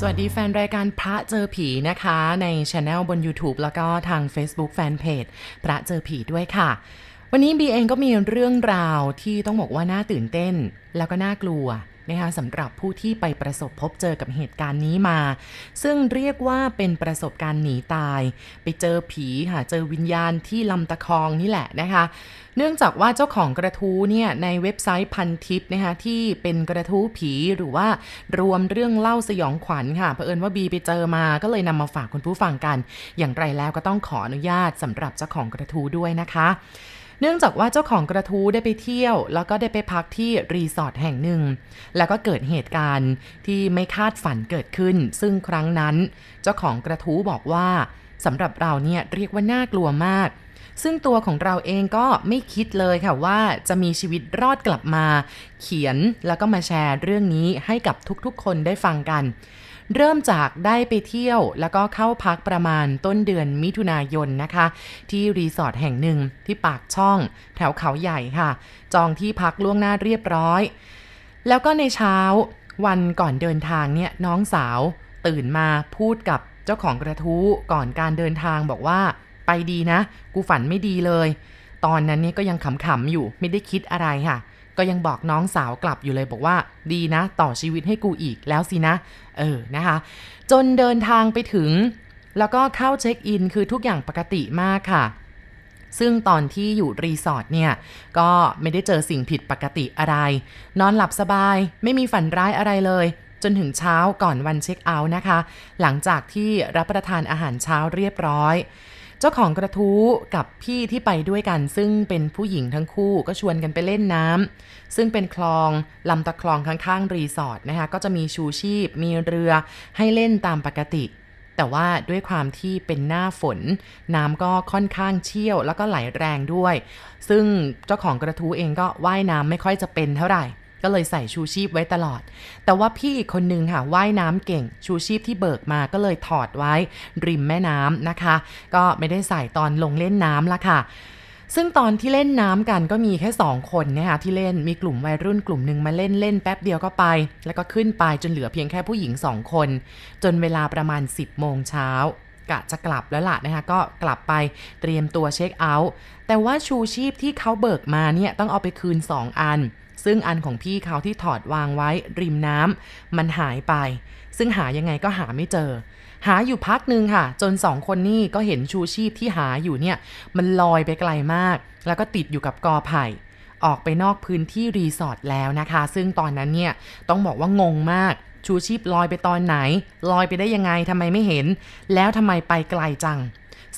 สวัสดีแฟนรายการพระเจอผีนะคะ ในช anel บน YouTube แล้วก็ทาง Facebook Fanpage พระเจอผีด้วยค่ะ วันนี้บีเองก็มีเรื่องราวที่ต้องบอกว่าน่าตื่นเต้น แล้วก็น่ากลัว นะคะสำหรับผู้ที่ไปประสบพบเจอกับเหตุการณ์นี้มา ซึ่งเรียกว่าเป็นประสบการณ์หนีตาย ไปเจอผีค่ะเจอวิญญาณที่ลำตะคองนี่แหละนะคะ เนื่องจากว่าเจ้าของกระทู้เนี่ยในเว็บไซต์พันทิปนะคะที่เป็นกระทู้ผีหรือว่ารวมเรื่องเล่าสยองขวัญค่ะเผอิญว่าบีไปเจอมาก็เลยนำมาฝากคุณผู้ฟังกัน อย่างไรแล้วก็ต้องขออนุญาตสำหรับเจ้าของกระทู้ด้วยนะคะ เนื่องจากว่าเจ้าของกระทู้ได้ไปเที่ยว แล้วก็ได้ไปพักที่รีสอร์ทแห่งหนึ่ง แล้วก็เกิดเหตุการณ์ที่ไม่คาดฝันเกิดขึ้น ซึ่งครั้งนั้น เจ้าของกระทู้บอกว่าสำหรับเราเนี่ยเรียกว่าน่ากลัวมาก ซึ่งตัวของเราเองก็ไม่คิดเลยค่ะว่าจะมีชีวิตรอดกลับมา เขียนแล้วก็มาแชร์เรื่องนี้ให้กับทุกๆ คนได้ฟังกัน เริ่มจากได้ไปเที่ยว แล้วก็เข้าพักประมาณต้นเดือนมิถุนายนนะคะ ที่รีสอร์ทแห่งหนึ่งที่ปากช่อง แถวเขาใหญ่ค่ะ จองที่พักล่วงหน้าเรียบร้อย แล้วก็ในเช้าวันก่อนเดินทางเนี่ยน้องสาว ตื่นมาพูดกับเจ้าของกระทู้ก่อนการเดินทางบอกว่า ไปดีนะ กูฝันไม่ดีเลย ตอนนั้นนี่ก็ยังขำๆอยู่ไม่ได้คิดอะไรค่ะ ก็ยังบอกน้องสาวกลับอยู่เลยบอกว่า ดีนะ ต่อชีวิตให้กูอีกแล้วสินะ เออนะคะ จนเดินทางไปถึง แล้วก็เข้าเช็คอิน คือทุกอย่างปกติมากค่ะซึ่งตอนที่อยู่รีสอร์ทเนี่ย ก็ไม่ได้เจอสิ่งผิดปกติอะไร นอนหลับสบายไม่มีฝันร้ายอะไรเลย จนถึงเช้าก่อนวันเช็คเอาท์นะคะ หลังจากที่รับประทานอาหารเช้าเรียบร้อย เจ้าของกระทู้กับพี่ที่ไปด้วยกัน ซึ่งเป็นผู้หญิงทั้งคู่ก็ชวนกันไปเล่นน้ำซึ่งเป็นคลองลำตะคลองข้างๆรีสอร์ทนะคะก็จะมีชูชีพ มีเรือให้เล่นตามปกติ แต่ว่าด้วยความที่เป็นหน้าฝน น้ำก็ค่อนข้างเชี่ยวแล้วก็ไหลแรงด้วย ซึ่งเจ้าของกระทู้เองก็ว่ายน้ำไม่ค่อยจะเป็นเท่าไหร่ ก็เลยใส่ชูชีพไว้ตลอด แต่ว่าพี่อีกคนนึงค่ะว่ายน้ำเก่ง ชูชีพที่เบิกมาก็เลยถอดไว้ริมแม่น้ำนะคะ ก็ไม่ได้ใส่ตอนลงเล่นน้ำละค่ะซึ่งตอนที่เล่นน้ำกันก็มีแค่ 2 คนนะคะที่เล่นมีกลุ่มวัยรุ่นกลุ่มหนึ่งมาเล่นเล่นแป๊บเดียวก็ไป แล้วก็ขึ้นไปจนเหลือเพียงแค่ผู้หญิง 2 คน จนเวลาประมาณ 10 โมงเช้ากะจะกลับแล้วล่ะนะคะก็กลับไปเตรียมตัวเช็คเอาท์แต่ว่าชูชีพที่เขาเบิกมาเนี่ยต้องเอาไปคืน 2 อัน ซึ่งอันของพี่เขาที่ถอดวางไว้ริมน้ำมันหายไป ซึ่งหายังไงก็หาไม่เจอ หาอยู่พักหนึ่งค่ะ จนสองคนนี่ก็เห็นชูชีพที่หาอยู่เนี่ย มันลอยไปไกลมาก แล้วก็ติดอยู่กับกอไผ่ออกไปนอกพื้นที่รีสอร์ทแล้วนะคะ ซึ่งตอนนั้นเนี่ยต้องบอกว่างงมาก ชูชีพลอยไปตอนไหน ลอยไปได้ยังไงทำไมไม่เห็น แล้วทำไมไปไกลจัง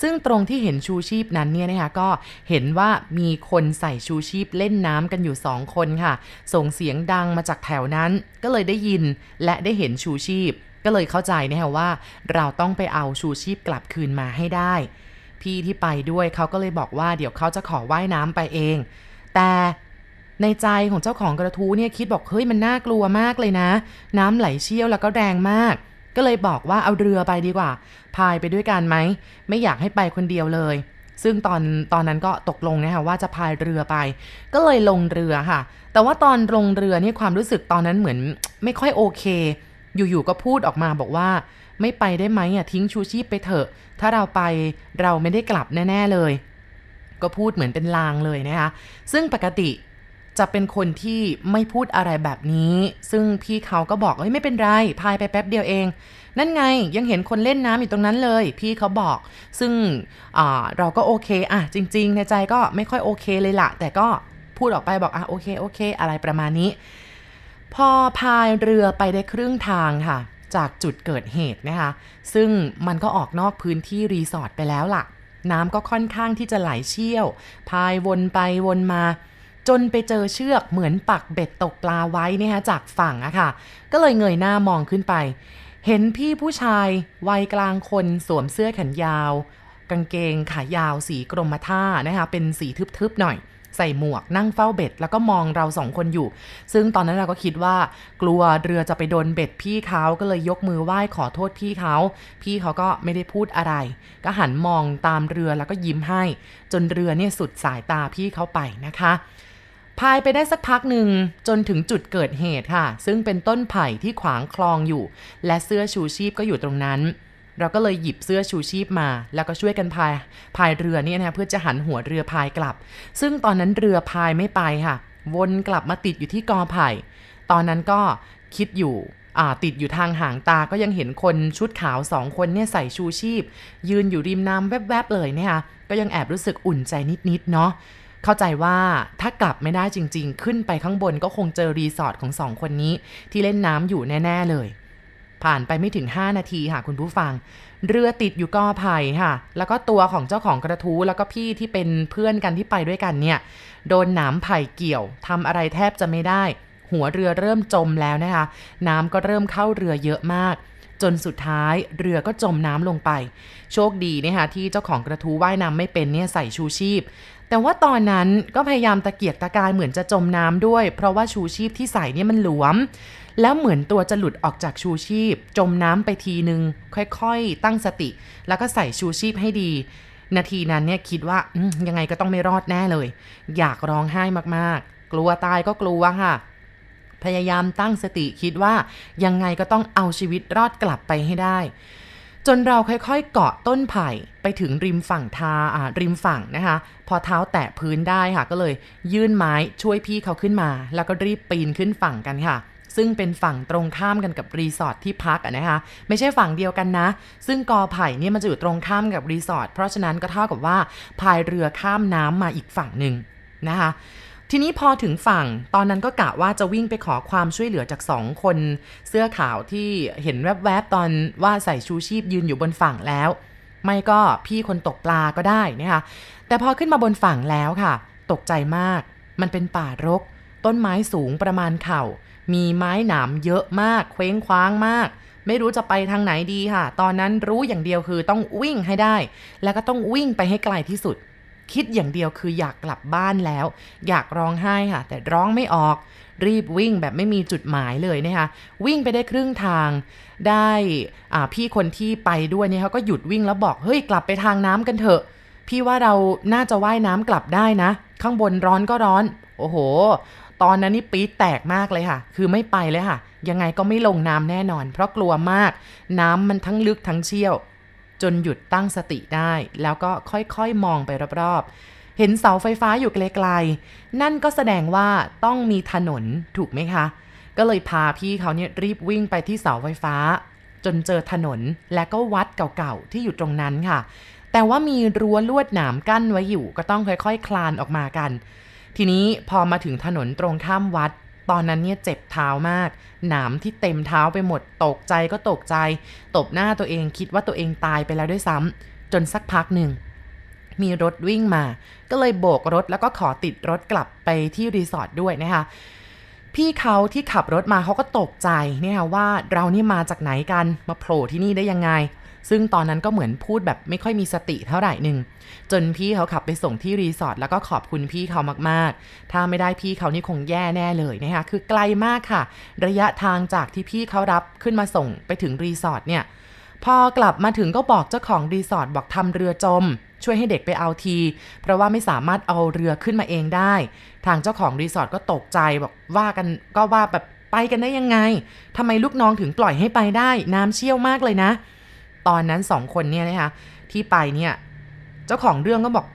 ซึ่งตรงที่เห็นชูชีพนั้นเนี่ยนะคะก็เห็นว่ามีคนใส่ชูชีพเล่นน้ำกันอยู่สองคนค่ะ ส่งเสียงดังมาจากแถวนั้น ก็เลยได้ยินและได้เห็นชูชีพ ก็เลยเข้าใจนะคะว่า เราต้องไปเอาชูชีพกลับคืนมาให้ได้ พี่ที่ไปด้วยเขาก็เลยบอกว่าเดี๋ยวเขาจะขอว่ายน้ำไปเอง แต่ในใจของเจ้าของกระทู้เนี่ยคิดบอกเฮ้ยมันน่ากลัวมากเลยนะ น้ำไหลเชี่ยวแล้วก็แรงมาก ก็เลยบอกว่าเอาเรือไปดีกว่า พายไปด้วยกันไหม ไม่อยากให้ไปคนเดียวเลย ซึ่งตอนตอนนั้นก็ตกลงนะคะว่าจะพายเรือไป ก็เลยลงเรือค่ะ แต่ว่าตอนลงเรือนี่ความรู้สึกตอนนั้นเหมือนไม่ค่อยโอเค อยู่ๆก็พูดออกมาบอกว่าไม่ไปได้ไหมอะทิ้งชูชีพไปเถอะ ถ้าเราไปเราไม่ได้กลับแน่ ๆเลย ก็พูดเหมือนเป็นลางเลยนะคะ ซึ่งปกติ จะเป็นคนที่ไม่พูดอะไรแบบนี้ ซึ่งพี่เขาก็บอกเฮ้ยไม่เป็นไรพายไปแป๊บเดียวเอง นั่นไงยังเห็นคนเล่นน้ำอยู่ตรงนั้นเลย พี่เขาบอก ซึ่งเราก็โอเคอะจริง ๆ ในใจก็ไม่ค่อยโอเคเลยละแต่ก็พูดออกไปบอกอะโอเคโอเค อะไรประมาณนี้ พอพายเรือไปได้ครึ่งทางค่ะจากจุดเกิดเหตุนะคะ ซึ่งมันก็ออกนอกพื้นที่รีสอร์ทไปแล้วล่ะ น้ำก็ค่อนข้างที่จะไหลเชี่ยว พายวนไปวนมา จนไปเจอเชือกเหมือนปักเบ็ดตกปลาไว้นะคะจากฝั่งอะค่ะ ก็เลยเงยหน้ามองขึ้นไป เห็นพี่ผู้ชายวัยกลางคนสวมเสื้อแขนยาว กางเกงขายาวสีกรมท่านะคะเป็นสีทึบๆหน่อยใส่หมวกนั่งเฝ้าเบ็ด แล้วก็มองเราสองคนอยู่ ซึ่งตอนนั้นเราก็คิดว่า กลัวเรือจะไปโดนเบ็ดพี่เขาก็เลยยกมือไหว้ขอโทษพี่เขา พี่เขาก็ไม่ได้พูดอะไร ก็หันมองตามเรือแล้วก็ยิ้มให้ จนเรือเนี่ยสุดสายตาพี่เขาไปนะคะ พายไปได้สักพักหนึ่งจนถึงจุดเกิดเหตุค่ะ ซึ่งเป็นต้นไผ่ที่ขวางคลองอยู่ และเสื้อชูชีพก็อยู่ตรงนั้น เราก็เลยหยิบเสื้อชูชีพมา แล้วก็ช่วยกันพายพายเรือเนี่ยนะเพื่อจะหันหัวเรือพายกลับ ซึ่งตอนนั้นเรือพายไม่ไปค่ะ วนกลับมาติดอยู่ที่กอไผ่ ตอนนั้นก็คิดอยู่ติดอยู่ทางห่างตาก็ยังเห็นคนชุดขาวสองคนเนี่ยใส่ชูชีพ ยืนอยู่ริมน้ำแวบๆเลยเนี่ยค่ะก็ยังแอบรู้สึกอุ่นใจนิดๆเนาะ เข้าใจว่าถ้ากลับไม่ได้จริง ๆ ขึ้นไปข้างบนก็คงเจอรีสอร์ทของสองคนนี้ ที่เล่นน้ำอยู่แน่ ๆ เลย ผ่านไปไม่ถึง 5 นาทีค่ะคุณผู้ฟัง เรือติดอยู่กอไผ่ค่ะ แล้วก็ตัวของเจ้าของกระทู้แล้วก็พี่ที่เป็นเพื่อนกันที่ไปด้วยกันเนี่ย โดนหนามไผ่เกี่ยวทำอะไรแทบจะไม่ได้ หัวเรือเริ่มจมแล้วนะคะ น้ำก็เริ่มเข้าเรือเยอะมากจนสุดท้ายเรือก็จมน้ำลงไป โชคดีนะคะที่เจ้าของกระทู้ว่ายน้ำไม่เป็นเนี่ยใส่ชูชีพ แต่ว่าตอนนั้นก็พยายามตะเกียกตะกายเหมือนจะจมน้ำด้วย เพราะว่าชูชีพที่ใส่เนี่ยมันหลวม แล้วเหมือนตัวจะหลุดออกจากชูชีพ จมน้ำไปทีนึง ค่อยๆ ตั้งสติ แล้วก็ใส่ชูชีพให้ดี นาทีนั้นเนี่ยคิดว่ายังไงก็ต้องไม่รอดแน่เลย อยากร้องไห้มากๆ กลัวตายก็กลัวค่ะพยายามตั้งสติคิดว่ายังไงก็ต้องเอาชีวิตรอดกลับไปให้ได้ จนเราค่อยๆเกาะต้นไผ่ไปถึงริมฝั่งทาอ่าริมฝั่งนะคะ พอเท้าแตะพื้นได้ค่ะ ก็เลยยื่นไม้ช่วยพี่เขาขึ้นมา แล้วก็รีบปีนขึ้นฝั่งกันค่ะ ซึ่งเป็นฝั่งตรงข้ามกันกับรีสอร์ทที่พักนะคะ ไม่ใช่ฝั่งเดียวกันนะ ซึ่งกอไผ่เนี่ยมันจะอยู่ตรงข้ามกับรีสอร์ทเพราะฉะนั้นก็เท่ากับว่าพายเรือข้ามน้ำมาอีกฝั่งหนึ่งนะคะ ทีนี้พอถึงฝั่งตอนนั้นก็กะว่าจะวิ่งไปขอความช่วยเหลือจากสองคน เสื้อขาวที่เห็นแวบๆตอนว่าใส่ชูชีพยืนอยู่บนฝั่งแล้ว ไม่ก็พี่คนตกปลาก็ได้นะคะแต่พอขึ้นมาบนฝั่งแล้วค่ะ ตกใจมาก มันเป็นป่ารก ต้นไม้สูงประมาณเข่า มีไม้หนามเยอะมาก เคว้งคว้างมาก ไม่รู้จะไปทางไหนดีค่ะ ตอนนั้นรู้อย่างเดียวคือต้องวิ่งให้ได้ แล้วก็ต้องวิ่งไปให้ไกลที่สุด คิดอย่างเดียวคืออยากกลับบ้านแล้ว อยากร้องไห้ค่ะ แต่ร้องไม่ออก รีบวิ่งแบบไม่มีจุดหมายเลยนะคะ วิ่งไปได้ครึ่งทาง ได้พี่คนที่ไปด้วยเนี่ยเขาก็หยุดวิ่งแล้วบอก เฮ้ย กลับไปทางน้ำกันเถอะ พี่ว่าเราน่าจะว่ายน้ำกลับได้นะ ข้างบนร้อนก็ร้อน โอ้โห ตอนนั้นนี่ปี๊ดแตกมากเลยค่ะ คือไม่ไปเลยค่ะ ยังไงก็ไม่ลงน้ำแน่นอน เพราะกลัวมาก น้ำมันทั้งลึกทั้งเชี่ยว จนหยุดตั้งสติได้ แล้วก็ค่อยๆมองไปรอบๆ เห็นเสาไฟฟ้าอยู่ไกลๆ นั่นก็แสดงว่าต้องมีถนนถูกไหมคะ ก็เลยพาพี่เขาเนี่ยรีบวิ่งไปที่เสาไฟฟ้า จนเจอถนนและก็วัดเก่าๆ ที่อยู่ตรงนั้นค่ะ แต่ว่ามีรั้วลวดหนามกั้นไว้อยู่ ก็ต้องค่อยๆ คลานออกมากัน ทีนี้พอมาถึงถนนตรงข้ามวัด ตอนนั้นเนี่ยเจ็บเท้ามาก หนามที่เต็มเท้าไปหมด ตกใจก็ตกใจ ตบหน้าตัวเองคิดว่าตัวเองตายไปแล้วด้วยซ้ำจนสักพักหนึ่งมีรถวิ่งมา ก็เลยโบกรถแล้วก็ขอติดรถกลับไปที่รีสอร์ทด้วยนะคะ พี่เขาที่ขับรถมาเขาก็ตกใจเนี่ยว่าเรานี่มาจากไหนกัน มาโผล่ที่นี่ได้ยังไง ซึ่งตอนนั้นก็เหมือนพูดแบบไม่ค่อยมีสติเท่าไหร่หนึ่งจนพี่เขาขับไปส่งที่รีสอร์ทแล้วก็ขอบคุณพี่เขามากๆ ถ้าไม่ได้พี่เขานี่คงแย่แน่เลยนะคะคือไกลมากค่ะ ระยะทางจากที่พี่เขารับขึ้นมาส่งไปถึงรีสอร์ทเนี่ยพอกลับมาถึงก็บอกเจ้าของรีสอร์ทบอกทำเรือจม ช่วยให้เด็กไปเอาที เพราะว่าไม่สามารถเอาเรือขึ้นมาเองได้ ทางเจ้าของรีสอร์ทก็ตกใจบอกว่ากันก็ว่าแบบไปกันได้ยังไงทำไมลูกน้องถึงปล่อยให้ไปได้ น้ำเชี่ยวมากเลยนะ ตอนนั้นสองคนเนี่ยนะคะที่ไปเนี่ยเจ้าของเรื่องก็บอก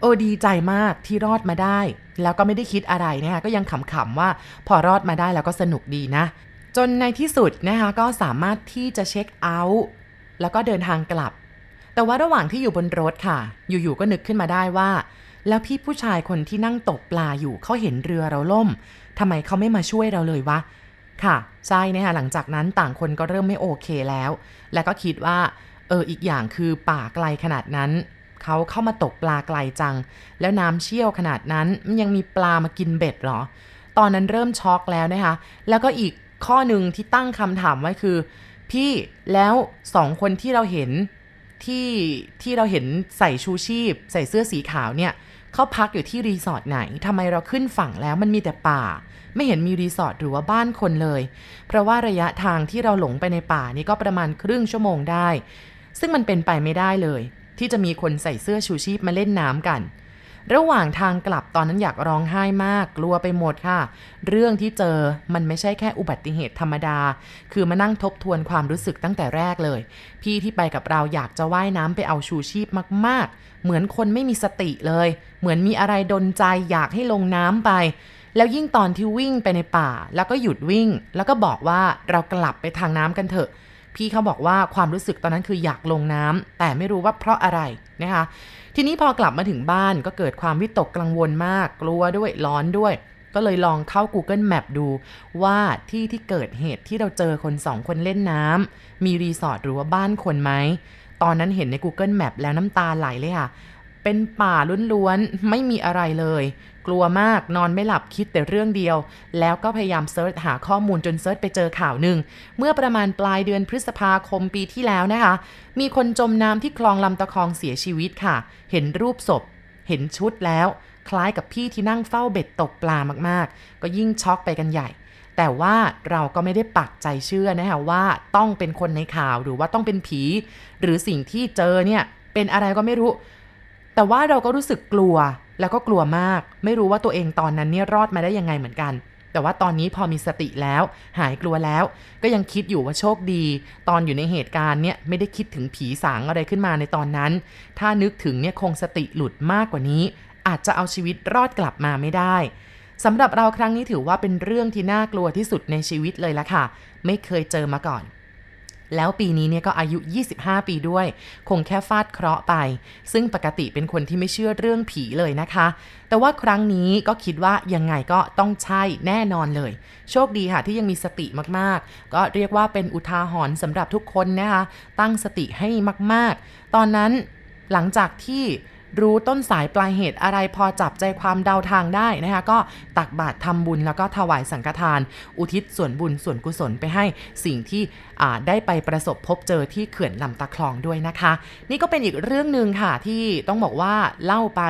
โอ้ดีใจมากที่รอดมาได้ แล้วก็ไม่ได้คิดอะไรนะคะก็ยังขำๆว่าพอรอดมาได้แล้วก็สนุกดีนะ จนในที่สุดนะคะก็สามารถที่จะเช็คเอาท์แล้วก็เดินทางกลับ แต่ว่าระหว่างที่อยู่บนรถค่ะ อยู่ๆก็นึกขึ้นมาได้ว่า แล้วพี่ผู้ชายคนที่นั่งตกปลาอยู่เขาเห็นเรือเราล่มทำไมเขาไม่มาช่วยเราเลยวะ ค่ะใช่นะคะหลังจากนั้นต่างคนก็เริ่มไม่โอเคแล้ว แล้วก็คิดว่าเอออีกอย่างคือป่าไกลขนาดนั้นเขาเข้ามาตกปลาไกลจัง แล้วน้ำเชี่ยวขนาดนั้นมันยังมีปลามากินเบ็ดหรอ ตอนนั้นเริ่มช็อกแล้วนะคะ แล้วก็อีกข้อหนึ่งที่ตั้งคำถามไว้คือ พี่แล้วสองคนที่เราเห็นที่ที่เราเห็นใส่ชูชีพ ใส่เสื้อสีขาวเนี่ยเขาพักอยู่ที่รีสอร์ทไหนทำไมเราขึ้นฝั่งแล้วมันมีแต่ป่า ไม่เห็นมีรีสอร์ทหรือว่าบ้านคนเลย เพราะว่าระยะทางที่เราหลงไปในป่านี่ก็ประมาณครึ่งชั่วโมงได้ ซึ่งมันเป็นไปไม่ได้เลย ที่จะมีคนใส่เสื้อชูชีพมาเล่นน้ำกัน ระหว่างทางกลับตอนนั้นอยากร้องไห้มาก กลัวไปหมดค่ะ เรื่องที่เจอมันไม่ใช่แค่อุบัติเหตุธรรมดา คือมานั่งทบทวนความรู้สึกตั้งแต่แรกเลย พี่ที่ไปกับเราอยากจะว่ายน้ำไปเอาชูชีพมาก ๆ เหมือนคนไม่มีสติเลย เหมือนมีอะไรดนใจอยากให้ลงน้ำไป แล้วยิ่งตอนที่วิ่งไปในป่า แล้วก็หยุดวิ่ง แล้วก็บอกว่าเรากลับไปทางน้ำกันเถอะ พี่เขาบอกว่าความรู้สึกตอนนั้นคืออยากลงน้ำแต่ไม่รู้ว่าเพราะอะไรนะคะ ทีนี้พอกลับมาถึงบ้านก็เกิดความวิตกกังวลมาก กลัวด้วยร้อนด้วย ก็เลยลองเข้า Google Map ดู ว่าที่ที่เกิดเหตุที่เราเจอคนสองคนเล่นน้ำมีรีสอร์ทหรือว่าบ้านคนไหมตอนนั้นเห็นใน Google Map แล้วน้ำตาไหลเลยค่ะ เป็นป่าล้วนๆ ไม่มีอะไรเลย กลัวมากนอนไม่หลับคิดแต่เรื่องเดียว แล้วก็พยายาม search หาข้อมูลจน search ไปเจอข่าวหนึ่ง เมื่อประมาณปลายเดือนพฤษภาคมปีที่แล้วนะคะ มีคนจมน้ำที่คลองลำตะคองเสียชีวิตค่ะ เห็นรูปศพ เห็นชุดแล้ว คล้ายกับพี่ที่นั่งเฝ้าเบ็ดตกปลามากๆ ก็ยิ่งช็อกไปกันใหญ่แต่ว่าเราก็ไม่ได้ปักใจเชื่อนะคะว่าต้องเป็นคนในข่าวหรือว่าต้องเป็นผี หรือสิ่งที่เจอเนี่ยเป็นอะไรก็ไม่รู้ แต่ว่าเราก็รู้สึกกลัวแล้วก็กลัวมาก ไม่รู้ว่าตัวเองตอนนั้นเนี่ยรอดมาได้ยังไงเหมือนกัน แต่ว่าตอนนี้พอมีสติแล้ว หายกลัวแล้ว ก็ยังคิดอยู่ว่าโชคดี ตอนอยู่ในเหตุการณ์เนี่ยไม่ได้คิดถึงผีสางอะไรขึ้นมาในตอนนั้น ถ้านึกถึงเนี่ยคงสติหลุดมากกว่านี้ อาจจะเอาชีวิตรอดกลับมาไม่ได้สำหรับเราครั้งนี้ถือว่าเป็นเรื่องที่น่ากลัวที่สุดในชีวิตเลยละค่ะ ไม่เคยเจอมาก่อน แล้วปีนี้เนี่ยก็อายุ 25 ปีด้วย คงแค่ฟาดเคราะห์ไป ซึ่งปกติเป็นคนที่ไม่เชื่อเรื่องผีเลยนะคะ แต่ว่าครั้งนี้ก็คิดว่ายังไงก็ต้องใช่แน่นอนเลย โชคดีค่ะที่ยังมีสติมากๆ ก็เรียกว่าเป็นอุทาหรณ์สำหรับทุกคนนะคะ ตั้งสติให้มากๆ ตอนนั้นหลังจากที่ รู้ต้นสายปลายเหตุอะไรพอจับใจความเดาทางได้นะคะก็ตักบาตรทำบุญแล้วก็ถวายสังฆทาน อุทิศส่วนบุญส่วนกุศลไปให้สิ่งที่ได้ไปประสบพบเจอที่เขื่อนลำตะคลองด้วยนะคะ นี่ก็เป็นอีกเรื่องหนึ่งค่ะที่ต้องบอกว่าเล่าไป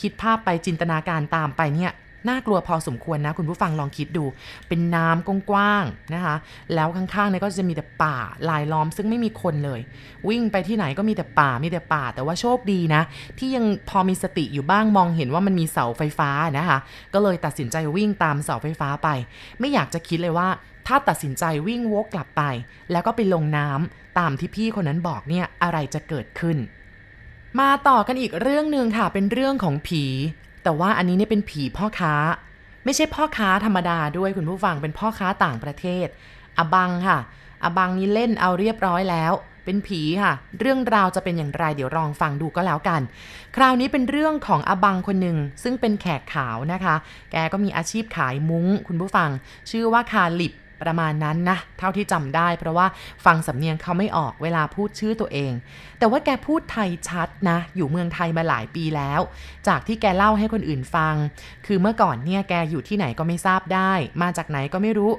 คิดภาพไปจินตนาการตามไปเนี่ย น่ากลัวพอสมควรนะ คุณผู้ฟังลองคิดดู เป็นน้ำกว้างๆนะคะ แล้วข้างๆเนี่ยก็จะมีแต่ป่าลายล้อมซึ่งไม่มีคนเลย วิ่งไปที่ไหนก็มีแต่ป่ามีแต่ป่า แต่ว่าโชคดีนะ ที่ยังพอมีสติอยู่บ้างมองเห็นว่ามันมีเสาไฟฟ้านะคะ ก็เลยตัดสินใจวิ่งตามเสาไฟฟ้าไป ไม่อยากจะคิดเลยว่าถ้าตัดสินใจวิ่งวกกลับไป แล้วก็ไปลงน้ำตามที่พี่คนนั้นบอกเนี่ยอะไรจะเกิดขึ้น มาต่อกันอีกเรื่องหนึ่งค่ะเป็นเรื่องของผี แต่ว่าอันนี้เนี่ยเป็นผีพ่อค้า ไม่ใช่พ่อค้าธรรมดาด้วยคุณผู้ฟังเป็นพ่อค้าต่างประเทศ อบังค่ะ อบังนี้เล่นเอาเรียบร้อยแล้ว เป็นผีค่ะ เรื่องราวจะเป็นอย่างไรเดี๋ยวลองฟังดูก็แล้วกัน คราวนี้เป็นเรื่องของอบังคนหนึ่งซึ่งเป็นแขกขาวนะคะ แกก็มีอาชีพขายมุ้งคุณผู้ฟัง ชื่อว่าคาลิบ ประมาณนั้นนะ เท่าที่จำได้ เพราะว่าฟังสำเนียงเขาไม่ออกเวลาพูดชื่อตัวเอง แต่ว่าแกพูดไทยชัดนะ อยู่เมืองไทยมาหลายปีแล้ว จากที่แกเล่าให้คนอื่นฟัง คือเมื่อก่อนเนี่ยแกอยู่ที่ไหนก็ไม่ทราบได้ มาจากไหนก็ไม่รู้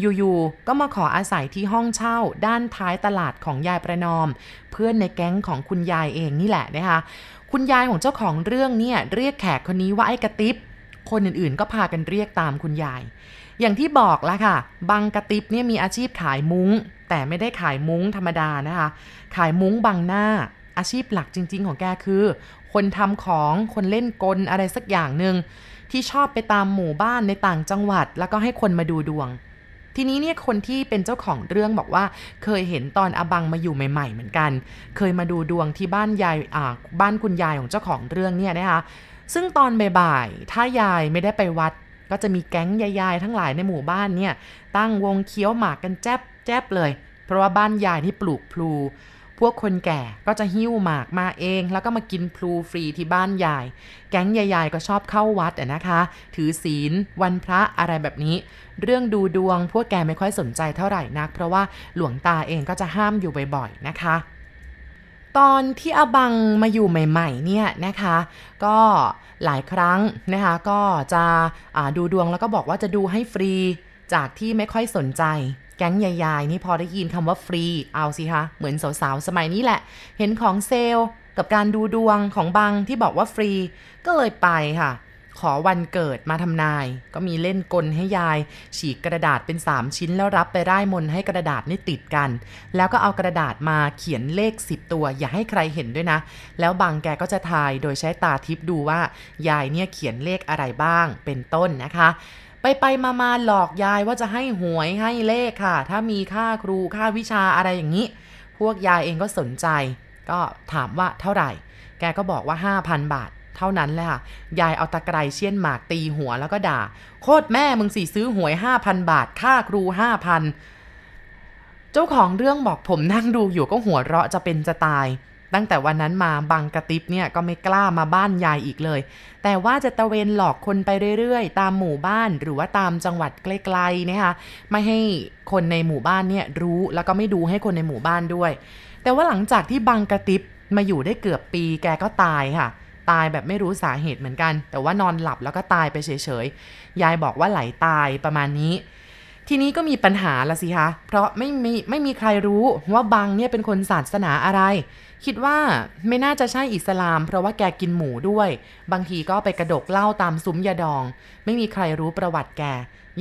อยู่ๆก็มาขออาศัยที่ห้องเช่า ด้านท้ายตลาดของยายประนอม เพื่อนในแก๊งของคุณยายเองนี่แหละนะคะคุณยายของเจ้าของเรื่องเนี่ยเรียกแขกคนนี้ว่าไอ้กระติบคนอื่นๆ ก็พากันเรียกตามคุณยาย อย่างที่บอกแล้วค่ะ บังกระติบเนี่ยมีอาชีพขายมุง้ง แต่ไม่ได้ขายมุ้งธรรมดานะคะ ขายมุ้งบังหน้า อาชีพหลักจริง ๆ ของแกคือ คนทำของคนเล่นกลอะไรสักอย่างหนึ่งที่ชอบไปตามหมู่บ้านในต่างจังหวัด แล้วก็ให้คนมาดูดวง ทีนี้เนี่ยคนที่เป็นเจ้าของเรื่องบอกว่า เคยเห็นตอนอบังมาอยู่ใหม่ ๆ เหมือนกัน เคยมาดูดวงที่บ้านยายอ่าบ้านคุณยายของเจ้าของเรื่องเนี่ยนะคะซึ่งตอนบ่ายๆถ้ายายไม่ได้ไปวัด ก็จะมีแก๊งยายๆทั้งหลายในหมู่บ้านเนี่ยตั้งวงเคี้ยวหมากกันแจ๊บแจ๊บเลย เพราะว่าบ้านยายที่ปลูกพลู พวกคนแก่ก็จะหิ้วหมากมาเอง แล้วก็มากินพลูฟรีที่บ้านยาย แก๊งยายๆก็ชอบเข้าวัดนะคะ ถือศีล วันพระอะไรแบบนี้ เรื่องดูดวงพวกแกไม่ค่อยสนใจเท่าไหร่นัก เพราะว่าหลวงตาเองก็จะห้ามอยู่บ่อยๆนะคะ ตอนที่อาบังมาอยู่ใหม่ ๆ เนี่ยนะคะ ก็หลายครั้งนะคะก็จะดูดวงแล้วก็บอกว่าจะดูให้ฟรีจากที่ไม่ค่อยสนใจแก๊งใหญ่ๆนี่พอได้ยินคำว่าฟรีเอาสิคะเหมือนสาวๆสมัยนี้แหละ เห็นของเซลกับการดูดวงของบังที่บอกว่าฟรีก็เลยไปค่ะ ขอวันเกิดมาทำนาย ก็มีเล่นกลให้ยาย ฉีกกระดาษเป็น 3 ชิ้นแล้วรับไปร่ายมนให้กระดาษนี่ติดกัน แล้วก็เอากระดาษมาเขียนเลข 10 ตัว อย่าให้ใครเห็นด้วยนะ แล้วบางแกก็จะทายโดยใช้ตาทิพดูว่ายายเนี่ยเขียนเลขอะไรบ้างเป็นต้นนะคะไปไปมามาหลอกยายว่าจะให้หวยให้เลขค่ะ ถ้ามีค่าครูค่าวิชาอะไรอย่างนี้ พวกยายเองก็สนใจ ก็ถามว่าเท่าไหร่ แกก็บอกว่า 5,000 บาท ท่านั้นแหละค่ะ ยายเอาตะไคร้เชี่ยนหมากตีหัวแล้วก็ด่า โคตรแม่มึงสิซื้อหวย5,000บาท ค่าครู5,000เจ้าของเรื่องบอกผมนั่งดูอยู่ก็หัวเราะจะเป็นจะตาย ตั้งแต่วันนั้นมาบังกระติบเนี่ยก็ไม่กล้ามาบ้านยายอีกเลย แต่ว่าจะตะเวนหลอกคนไปเรื่อยๆ ตามหมู่บ้านหรือว่าตามจังหวัดใกลๆนะคะไม่ให้คนในหมู่บ้านเนี่ยรู้แล้วก็ไม่ดูให้คนในหมู่บ้านด้วย แต่ว่าหลังจากที่บังกระติบมาอยู่ได้เกือบปีแกก็ตายค่ะ ตายแบบไม่รู้สาเหตุเหมือนกัน แต่ว่านอนหลับแล้วก็ตายไปเฉยๆ ยายบอกว่าไหลตายประมาณนี้ ทีนี้ก็มีปัญหาละสิคะ เพราะไม่มีไม่มีใครรู้ว่าบังเนี่ยเป็นคนศาสนาอะไร คิดว่าไม่น่าจะใช่อิสลาม เพราะว่าแกกินหมูด้วย บางทีก็ไปกระดกเหล้าตามซุ้มยาดอง ไม่มีใครรู้ประวัติแก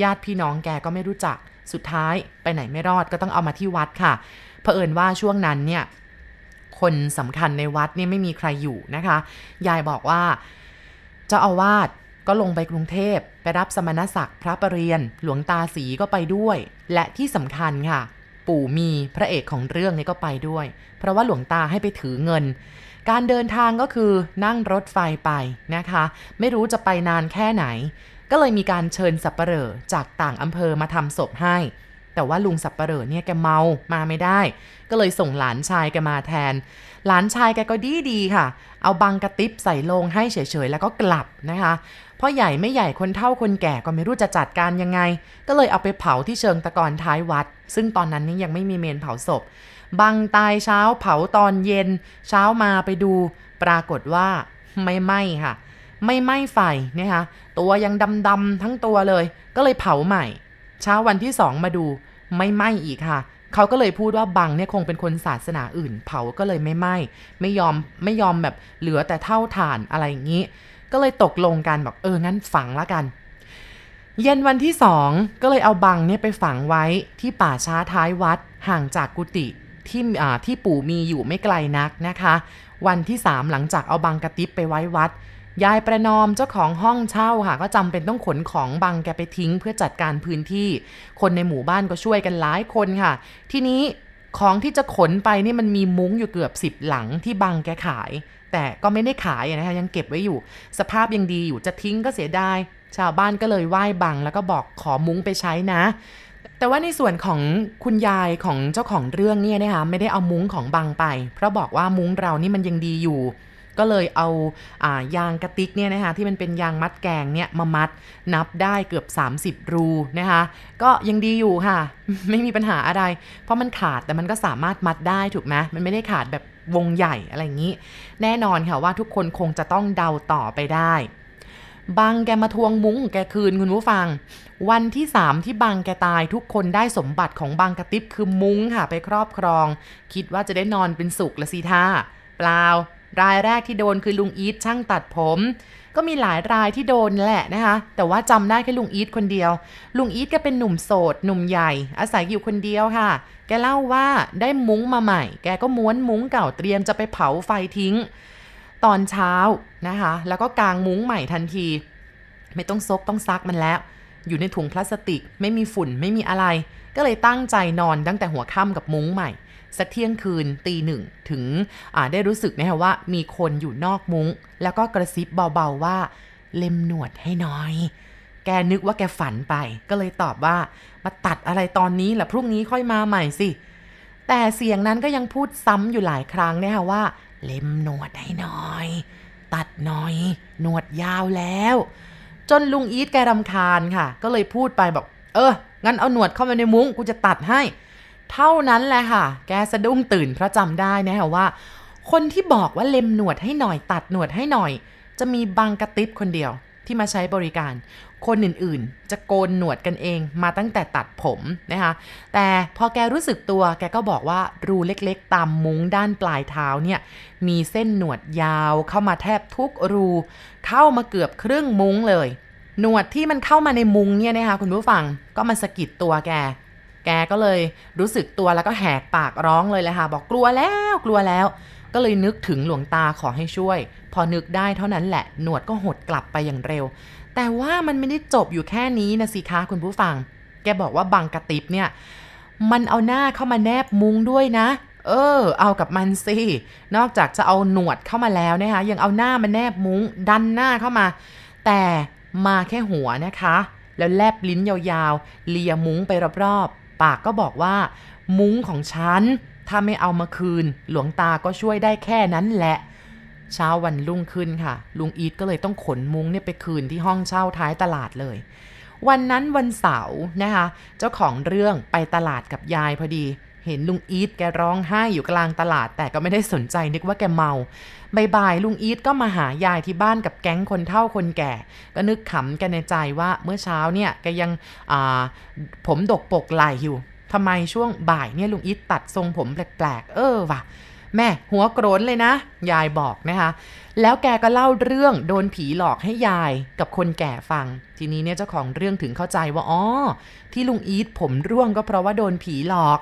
ญาติพี่น้องแกก็ไม่รู้จัก สุดท้ายไปไหนไม่รอดก็ต้องเอามาที่วัดค่ะเผอิญว่าช่วงนั้นเนี่ย คนสำคัญในวัดเนี่ยไม่มีใครอยู่นะคะ ยายบอกว่า เจ้าอาวาสก็ลงไปกรุงเทพไปรับสมณศักดิ์พระประเรียน หลวงตาสีก็ไปด้วย และที่สำคัญค่ะ ปู่มีพระเอกของเรื่องนี้ก็ไปด้วย เพราะว่าหลวงตาให้ไปถือเงิน การเดินทางก็คือนั่งรถไฟไปนะคะ ไม่รู้จะไปนานแค่ไหน ก็เลยมีการเชิญสับปเหร่อจากต่างอำเภอมาทำศพให้ แต่ว่าลุงสับปเหร่อเนี่ยแกเมามาไม่ได้ ก็เลยส่งหลานชายแกมาแทน หลานชายแกก็ดีดีค่ะ เอาบังกระติบใส่ลงให้เฉยๆแล้วก็กลับนะคะพ่อใหญ่ไม่ใหญ่คนเฒ่าคนแก่ก็ไม่รู้จะจัดการยังไง ก็เลยเอาไปเผาที่เชิงตะกอนท้ายวัด ซึ่งตอนนั้นนี่ยังไม่มีเมนเผาศพ บังตายเช้าเผาตอนเย็น เช้ามาไปดู ปรากฏว่าไม่ไหม้ค่ะ ไม่ไหม้ไฟนะคะตัวยังดำๆทั้งตัวเลย ก็เลยเผาใหม่ เช้าวันที่สองมาดูไม่ไหม้อีกค่ะ เขาก็เลยพูดว่าบังเนี่ยคงเป็นคนศาสนาอื่น เผาก็เลยไม่ไหม้ไม่ยอมไม่ยอมแบบเหลือแต่เท่าฐานอะไรอย่างนี้ ก็เลยตกลงกันบอกเอองั้นฝังละกัน เย็นวันที่สองก็เลยเอาบังเนี่ยไปฝังไว้ที่ป่าช้าท้ายวัดห่างจากกุฏิที่อ่าที่ปู่มีอยู่ไม่ไกลนักนะคะ วันที่สามหลังจากเอาบังกระติบไปไว้วัด ยายประนอมเจ้าของห้องเช่าค่ะ ก็จำเป็นต้องขนของบังแกไปทิ้ง เพื่อจัดการพื้นที่ คนในหมู่บ้านก็ช่วยกันหลายคนค่ะ ทีนี้ของที่จะขนไปนี่มันมีมุ้งอยู่เกือบสิบหลังที่บังแกขาย แต่ก็ไม่ได้ขายนะคะยังเก็บไว้อยู่ สภาพยังดีอยู่จะทิ้งก็เสียดายชาวบ้านก็เลยไหว้บังแล้วก็บอกขอมุ้งไปใช้นะ แต่ว่าในส่วนของคุณยายของเจ้าของเรื่องเนี่ยนะคะไม่ได้เอามุ้งของบังไป เพราะบอกว่ามุ้งเรานี่มันยังดีอยู่ ก็เลยเอาอายางกระติกเนี่ยนะคะที่มันเป็นยางมัดแกงเนี่ยมามัดนับได้เกือบ 30 รูนะคะก็ยังดีอยู่ค่ะ ไม่มีปัญหาอะไร เพราะมันขาดแต่มันก็สามารถมัดได้ถูกไหมมันไม่ได้ขาดแบบวงใหญ่อะไรอย่างนี้ แน่นอนค่ะว่าทุกคนคงจะต้องเดาต่อไปได้บังแกมาทวงมุ้งแกคืนคุณผู้ฟัง วันที่สามที่บังแกตายทุกคนได้สมบัติของบังกระติบคือมุ้งค่ะไปครอบครอง คิดว่าจะได้นอนเป็นสุขละสิท่าเปล่า รายแรกที่โดนคือลุงอีทช่างตัดผม ก็มีหลายรายที่โดนแหละนะคะ แต่ว่าจำได้แค่ลุงอีทคนเดียว ลุงอีทแกเป็นหนุ่มโสด หนุ่มใหญ่ อาศัยอยู่คนเดียวค่ะ แกเล่าว่าได้มุ้งมาใหม่ แกก็ม้วนมุ้งเก่าเตรียมจะไปเผาไฟทิ้ง ตอนเช้านะคะ แล้วก็กางมุ้งใหม่ทันที ไม่ต้องซกต้องซักมันแล้ว อยู่ในถุงพลาสติก ไม่มีฝุ่นไม่มีอะไร ก็เลยตั้งใจนอนตั้งแต่หัวค่ำกับมุ้งใหม่ สักเที่ยงคืนตีหนึ่งถึงได้รู้สึกนะคะว่ามีคนอยู่นอกมุ้ง แล้วก็กระซิบเบาๆว่า เล็มหนวดให้น่อย แกนึกว่าแกฝันไป ก็เลยตอบว่า มาตัดอะไรตอนนี้ล่ะพรุ่งนี้ค่อยมาใหม่สิ แต่เสียงนั้นก็ยังพูดซ้ำอยู่หลายครั้งนะคะว่า เล็มหนวดให้น่อย ตัดหน่อย หนวดยาวแล้ว จนลุงอีทแกรำคาญค่ะ ก็เลยพูดไปบอก เอองั้นเอาหนวดเข้ามาในมุ้งกูจะตัดให้ เท่านั้นแหละค่ะ แกสะดุ้งตื่นเพราะจำได้นะคะว่า คนที่บอกว่าเล็มหนวดให้หน่อยตัดหนวดให้หน่อย จะมีบังกระติบคนเดียวที่มาใช้บริการ คนอื่นๆ จะโกนหนวดกันเองมาตั้งแต่ตัดผมนะคะ แต่พอแกรู้สึกตัวแกก็บอกว่ารูเล็กๆ ตามมุ้งด้านปลายเท้าเนี่ย มีเส้นหนวดยาวเข้ามาแทบทุกรู เข้ามาเกือบครึ่งมุ้งเลย หนวดที่มันเข้ามาในมุ้งเนี่ยนะคะคุณผู้ฟังก็มาสะกิดตัวแก แกก็เลยรู้สึกตัวแล้วก็แหกปากร้องเลยเลยค่ะ บอกกลัวแล้วกลัวแล้ว ก็เลยนึกถึงหลวงตาขอให้ช่วย พอนึกได้เท่านั้นแหละ หนวดก็หดกลับไปอย่างเร็ว แต่ว่ามันไม่ได้จบอยู่แค่นี้นะสิคะคุณผู้ฟัง แกบอกว่าบังกระติบเนี่ย มันเอาหน้าเข้ามาแนบมุ้งด้วยนะ เออ เอากับมันสิ นอกจากจะเอาหนวดเข้ามาแล้วนะคะยังเอาหน้ามาแนบมุ้ง ดันหน้าเข้ามา แต่มาแค่หัวนะคะ แล้วแลบลิ้นยาวๆ เลียมุ้งไปรอบๆ ปากก็บอกว่า มุ้งของฉัน ถ้าไม่เอามาคืน หลวงตาก็ช่วยได้แค่นั้นแหละ เช้าวันรุ่งขึ้นค่ะ ลุงอีทก็เลยต้องขนมุ้งเนี่ยไปคืนที่ห้องเช่าท้ายตลาดเลย วันนั้นวันเสาร์นะคะ เจ้าของเรื่องไปตลาดกับยายพอดี เห็นลุงอีทแกร้องไห้อยู่กลางตลาด แต่ก็ไม่ได้สนใจนึกว่าแกเมาบ่ายๆลุงอีทก็มาหายายที่บ้านกับแก๊งคนเฒ่าคนแก่ ก็นึกขำกันในใจว่าเมื่อเช้าเนี่ยแกยังผมดกปกไหลอยู่ทำไมช่วงบ่ายเนี่ยลุงอีทตัดทรงผมแปลกๆ เออว่ะ แม่หัวโกรนเลยนะ ยายบอกนะคะ แล้วแกก็เล่าเรื่องโดนผีหลอกให้ยายกับคนแก่ฟัง ทีนี้เนี่ยเจ้าของเรื่องถึงเข้าใจว่าอ๋อที่ลุงอีทผมร่วงก็เพราะว่าโดนผีหลอก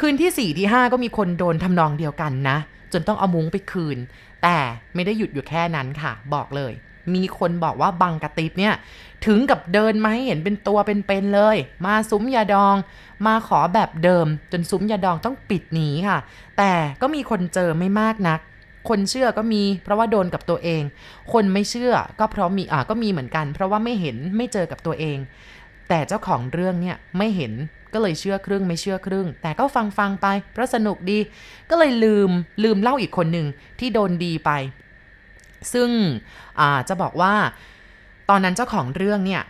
คืนที่ 4 ที่ 5 ก็มีคนโดนทำนองเดียวกันนะ จนต้องเอามุ้งไปคืน แต่ไม่ได้หยุดอยู่แค่นั้นค่ะ บอกเลย มีคนบอกว่าบังกะติบเนี่ย ถึงกับเดินมาให้เห็นเป็นตัวเป็นๆเลย มาซุ้มยาดอง มาขอแบบเดิม จนซุ้มยาดองต้องปิดหนีค่ะ แต่ก็มีคนเจอไม่มากนักคนเชื่อก็มีเพราะว่าโดนกับตัวเอง คนไม่เชื่อก็เพราะมีอ่าก็มีเหมือนกัน เพราะว่าไม่เห็นไม่เจอกับตัวเอง แต่เจ้าของเรื่องเนี่ยไม่เห็น ก็เลยเชื่อครึ่งไม่เชื่อครึ่ง แต่ก็ฟังฟังไปเพราะสนุกดี ก็เลยลืมลืมเล่าอีกคนหนึ่งที่โดนดีไป ซึ่งจะบอกว่า ตอนนั้นเจ้าของเรื่องเนี่ย